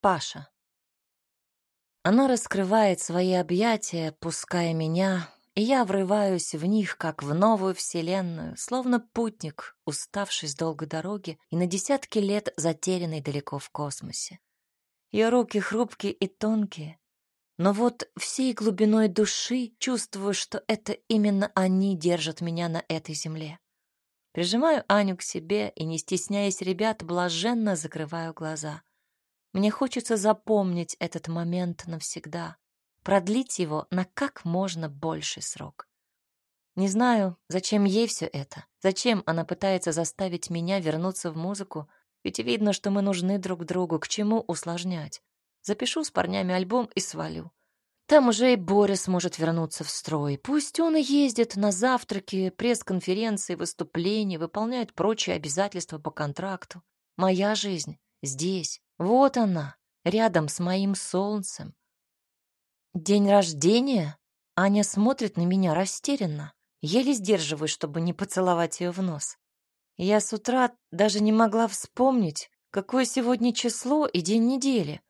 Паша. Она раскрывает свои объятия, пуская меня, и я врываюсь в них, как в новую вселенную, словно путник, уставший с долгой дороги и на десятки лет затерянный далеко в космосе. Ее руки хрупкие и тонкие, но вот всей глубиной души чувствую, что это именно они держат меня на этой земле. Прижимаю Аню к себе и, не стесняясь ребят, блаженно закрываю глаза. Мне хочется запомнить этот момент навсегда, продлить его на как можно больший срок. Не знаю, зачем ей все это, зачем она пытается заставить меня вернуться в музыку, ведь видно, что мы нужны друг другу, к чему усложнять. Запишу с парнями альбом и свалю. Там уже и Боря сможет вернуться в строй. Пусть он и ездит на завтраки, пресс-конференции, выступления, выполняет прочие обязательства по контракту. Моя жизнь здесь, вот она, рядом с моим солнцем. День рождения? Аня смотрит на меня растерянно. Еле сдерживаюсь, чтобы не поцеловать ее в нос. Я с утра даже не могла вспомнить, какое сегодня число и день недели.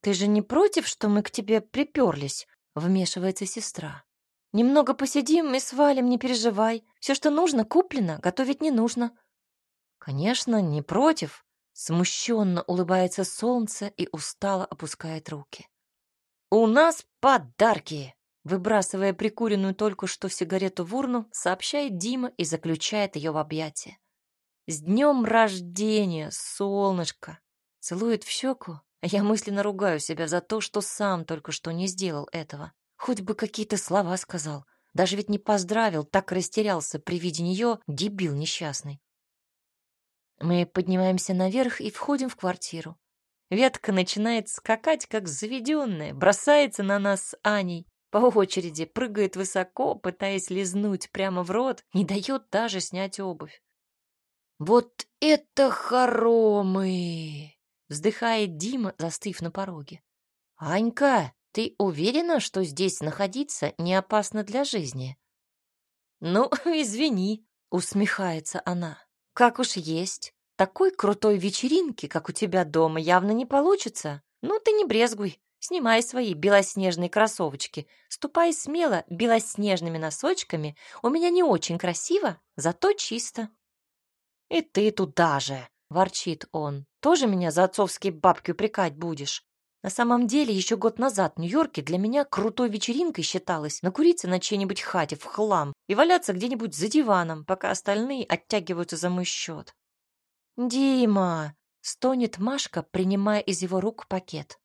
«Ты же не против, что мы к тебе приперлись?» — вмешивается сестра. «Немного посидим и свалим, не переживай. Все, что нужно, куплено, готовить не нужно». «Конечно, не против», — смущенно улыбается солнце и устало опускает руки. «У нас подарки!» Выбрасывая прикуренную только что сигарету в урну, сообщает Дима и заключает ее в объятия. «С днем рождения, солнышко!» Целует в щеку я мысленно ругаю себя за то, что сам только что не сделал этого. Хоть бы какие-то слова сказал. Даже ведь не поздравил, так растерялся при виде нее, дебил несчастный. Мы поднимаемся наверх и входим в квартиру. Ветка начинает скакать, как заведенная, бросается на нас с Аней. По очереди прыгает высоко, пытаясь лизнуть прямо в рот, не дает даже снять обувь. «Вот это хоромы!» Вздыхает Дима, застыв на пороге. «Анька, ты уверена, что здесь находиться не опасно для жизни?» «Ну, извини», — усмехается она. «Как уж есть. Такой крутой вечеринки, как у тебя дома, явно не получится. Ну, ты не брезгуй. Снимай свои белоснежные кроссовочки. Ступай смело белоснежными носочками. У меня не очень красиво, зато чисто». «И ты туда же!» — ворчит он. «Тоже меня за отцовские бабки упрекать будешь?» На самом деле, еще год назад в Нью-Йорке для меня крутой вечеринкой считалось накуриться на чьей-нибудь хате в хлам и валяться где-нибудь за диваном, пока остальные оттягиваются за мой счет. «Дима!» — стонет Машка, принимая из его рук пакет.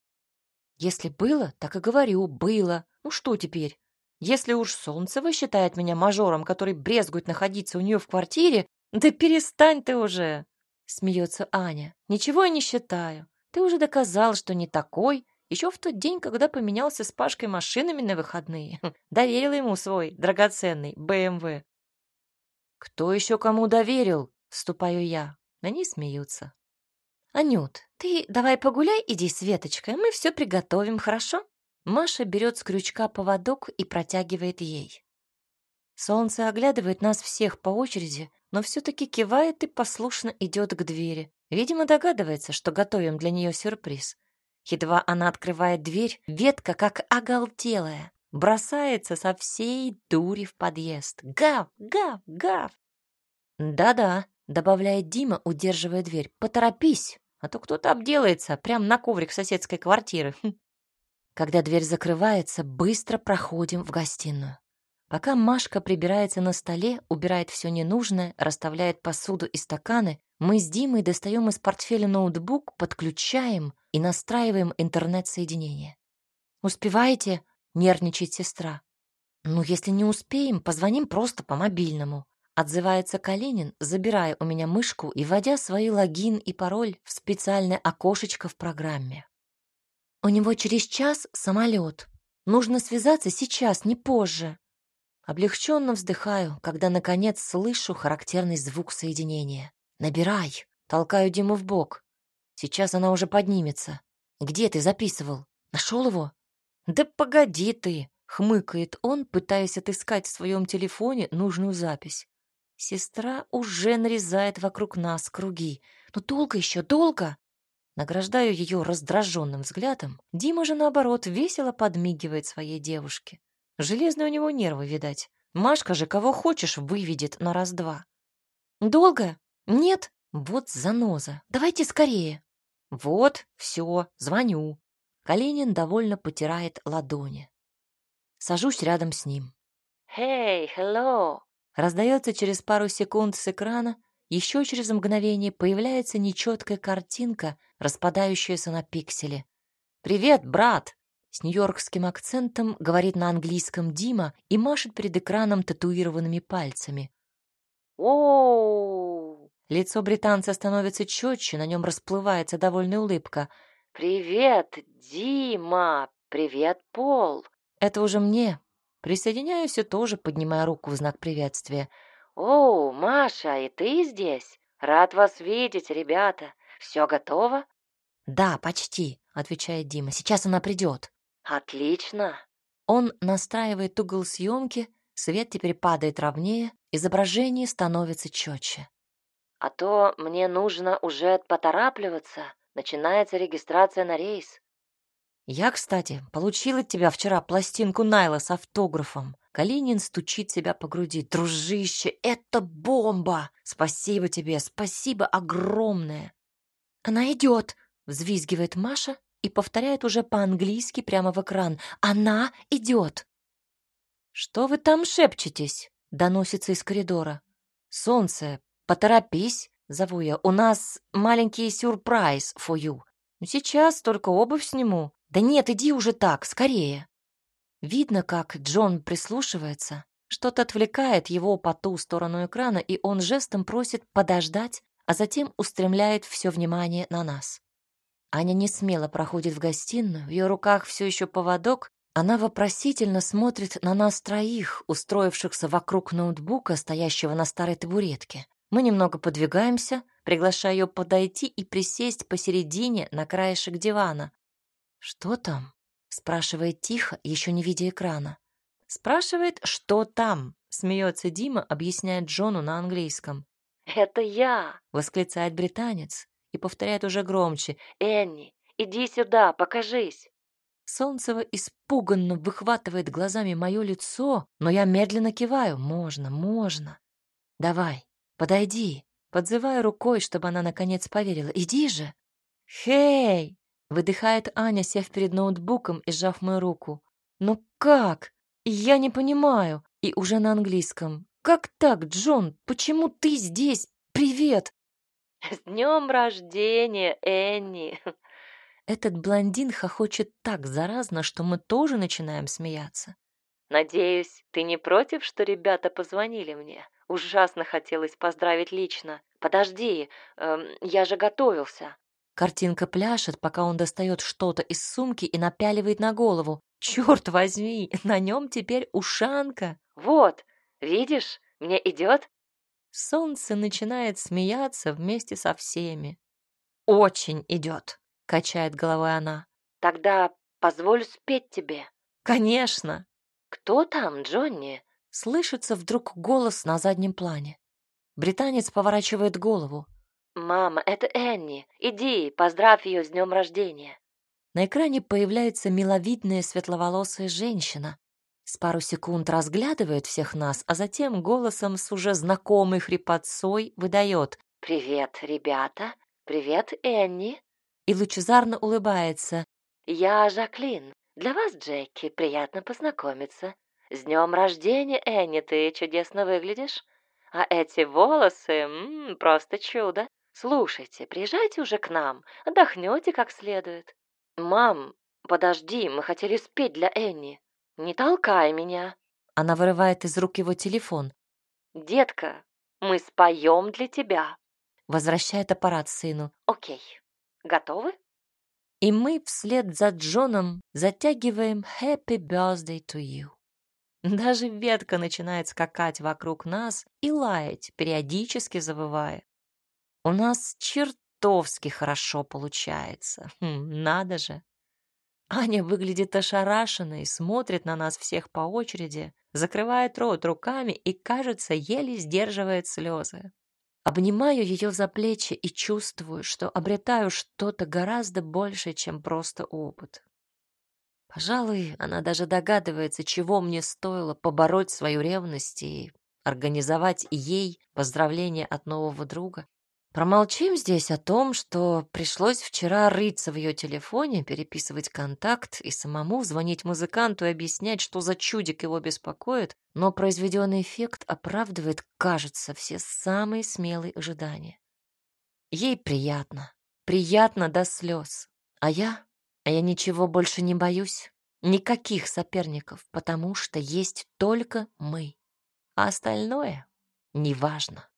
«Если было, так и говорю, было. Ну что теперь? Если уж Солнцева считает меня мажором, который брезгует находиться у нее в квартире, да перестань ты уже!» Смеется Аня. Ничего я не считаю. Ты уже доказал, что не такой. Еще в тот день, когда поменялся с Пашкой машинами на выходные. Доверила ему свой драгоценный БМВ. Кто еще кому доверил? Вступаю я. Они смеются. Анют, ты давай погуляй, иди с Веточкой, мы все приготовим, хорошо? Маша берет с крючка поводок и протягивает ей. Солнце оглядывает нас всех по очереди, но все-таки кивает и послушно идет к двери. Видимо, догадывается, что готовим для нее сюрприз. Едва она открывает дверь, ветка, как оголтелая, бросается со всей дури в подъезд. «Гав! Гав! Гав!» «Да-да», — добавляет Дима, удерживая дверь. «Поторопись, а то кто-то обделается прямо на коврик соседской квартиры». Когда дверь закрывается, быстро проходим в гостиную. Пока Машка прибирается на столе, убирает все ненужное, расставляет посуду и стаканы, мы с Димой достаем из портфеля ноутбук, подключаем и настраиваем интернет-соединение. «Успеваете?» — нервничает сестра. «Ну, если не успеем, позвоним просто по мобильному», — отзывается Калинин, забирая у меня мышку и вводя свои логин и пароль в специальное окошечко в программе. «У него через час самолет. Нужно связаться сейчас, не позже», Облегченно вздыхаю, когда, наконец, слышу характерный звук соединения. «Набирай!» Толкаю Диму в бок. Сейчас она уже поднимется. «Где ты записывал? Нашел его?» «Да погоди ты!» — хмыкает он, пытаясь отыскать в своем телефоне нужную запись. Сестра уже нарезает вокруг нас круги. «Ну долго еще, долго!» Награждаю ее раздраженным взглядом. Дима же, наоборот, весело подмигивает своей девушке. Железные у него нервы, видать. Машка же кого хочешь выведет на раз-два. «Долго? Нет? Вот заноза. Давайте скорее». «Вот, все, звоню». Калинин довольно потирает ладони. Сажусь рядом с ним. «Hey, hello!» Раздается через пару секунд с экрана, еще через мгновение появляется нечеткая картинка, распадающаяся на пиксели. «Привет, брат!» С нью-йоркским акцентом говорит на английском Дима и машет перед экраном татуированными пальцами. «Оу!» Лицо британца становится четче, на нем расплывается довольная улыбка. «Привет, Дима! Привет, Пол!» Это уже мне. Присоединяюсь и тоже, поднимая руку в знак приветствия. «О, Маша, и ты здесь? Рад вас видеть, ребята. Все готово?» «Да, почти», — отвечает Дима. «Сейчас она придет». «Отлично». Он настраивает угол съемки, свет теперь падает ровнее, изображение становится четче. «А то мне нужно уже поторапливаться. Начинается регистрация на рейс. Я, кстати, получил от тебя вчера пластинку Найла с автографом. Калинин стучит себя по груди. Дружище, это бомба! Спасибо тебе, спасибо огромное. Она идет, взвизгивает Маша и повторяет уже по-английски прямо в экран. Она идет. Что вы там шепчетесь? Доносится из коридора. Солнце, поторопись, зову я. У нас маленький сюрприз for you. Сейчас только обувь сниму. «Да нет, иди уже так, скорее!» Видно, как Джон прислушивается, что-то отвлекает его по ту сторону экрана, и он жестом просит подождать, а затем устремляет все внимание на нас. Аня не смело проходит в гостиную, в ее руках все еще поводок, она вопросительно смотрит на нас троих, устроившихся вокруг ноутбука, стоящего на старой табуретке. Мы немного подвигаемся, приглашая ее подойти и присесть посередине на краешек дивана, «Что там?» — спрашивает тихо, еще не видя экрана. Спрашивает, что там, смеется Дима, объясняет Джону на английском. «Это я!» — восклицает британец и повторяет уже громче. «Энни, иди сюда, покажись!» Солнцева испуганно выхватывает глазами мое лицо, но я медленно киваю. «Можно, можно!» «Давай, подойди!» Подзываю рукой, чтобы она наконец поверила. «Иди же!» «Хей!» Выдыхает Аня, сев перед ноутбуком и сжав мою руку. «Ну как? Я не понимаю». И уже на английском. «Как так, Джон? Почему ты здесь? Привет!» «С днем рождения, Энни!» Этот блондин хохочет так заразно, что мы тоже начинаем смеяться. «Надеюсь, ты не против, что ребята позвонили мне? Ужасно хотелось поздравить лично. Подожди, эм, я же готовился». Картинка пляшет, пока он достает что-то из сумки и напяливает на голову. Черт возьми, на нем теперь ушанка. Вот, видишь, мне идет. Солнце начинает смеяться вместе со всеми. Очень идет, качает головой она. Тогда позволь спеть тебе. Конечно. Кто там, Джонни? Слышится вдруг голос на заднем плане. Британец поворачивает голову. «Мама, это Энни. Иди, поздравь ее с днем рождения». На экране появляется миловидная светловолосая женщина. С пару секунд разглядывает всех нас, а затем голосом с уже знакомой хрипотцой выдает «Привет, ребята! Привет, Энни!» и лучезарно улыбается. «Я Жаклин. Для вас, Джеки, приятно познакомиться. С днем рождения, Энни, ты чудесно выглядишь. А эти волосы м -м, просто чудо. Слушайте, приезжайте уже к нам, отдохнете как следует. Мам, подожди, мы хотели спеть для Энни. Не толкай меня. Она вырывает из рук его телефон. Детка, мы споем для тебя. Возвращает аппарат сыну. Окей. Готовы? И мы вслед за Джоном затягиваем «Happy birthday to you». Даже ветка начинает скакать вокруг нас и лаять, периодически завывая. У нас чертовски хорошо получается. Хм, надо же. Аня выглядит ошарашенной, смотрит на нас всех по очереди, закрывает рот руками и, кажется, еле сдерживает слезы. Обнимаю ее за плечи и чувствую, что обретаю что-то гораздо большее, чем просто опыт. Пожалуй, она даже догадывается, чего мне стоило побороть свою ревность и организовать ей поздравление от нового друга. Промолчим здесь о том, что пришлось вчера рыться в ее телефоне, переписывать контакт и самому звонить музыканту и объяснять, что за чудик его беспокоит, но произведенный эффект оправдывает, кажется, все самые смелые ожидания. Ей приятно, приятно до слез. А я? А я ничего больше не боюсь. Никаких соперников, потому что есть только мы. А остальное неважно.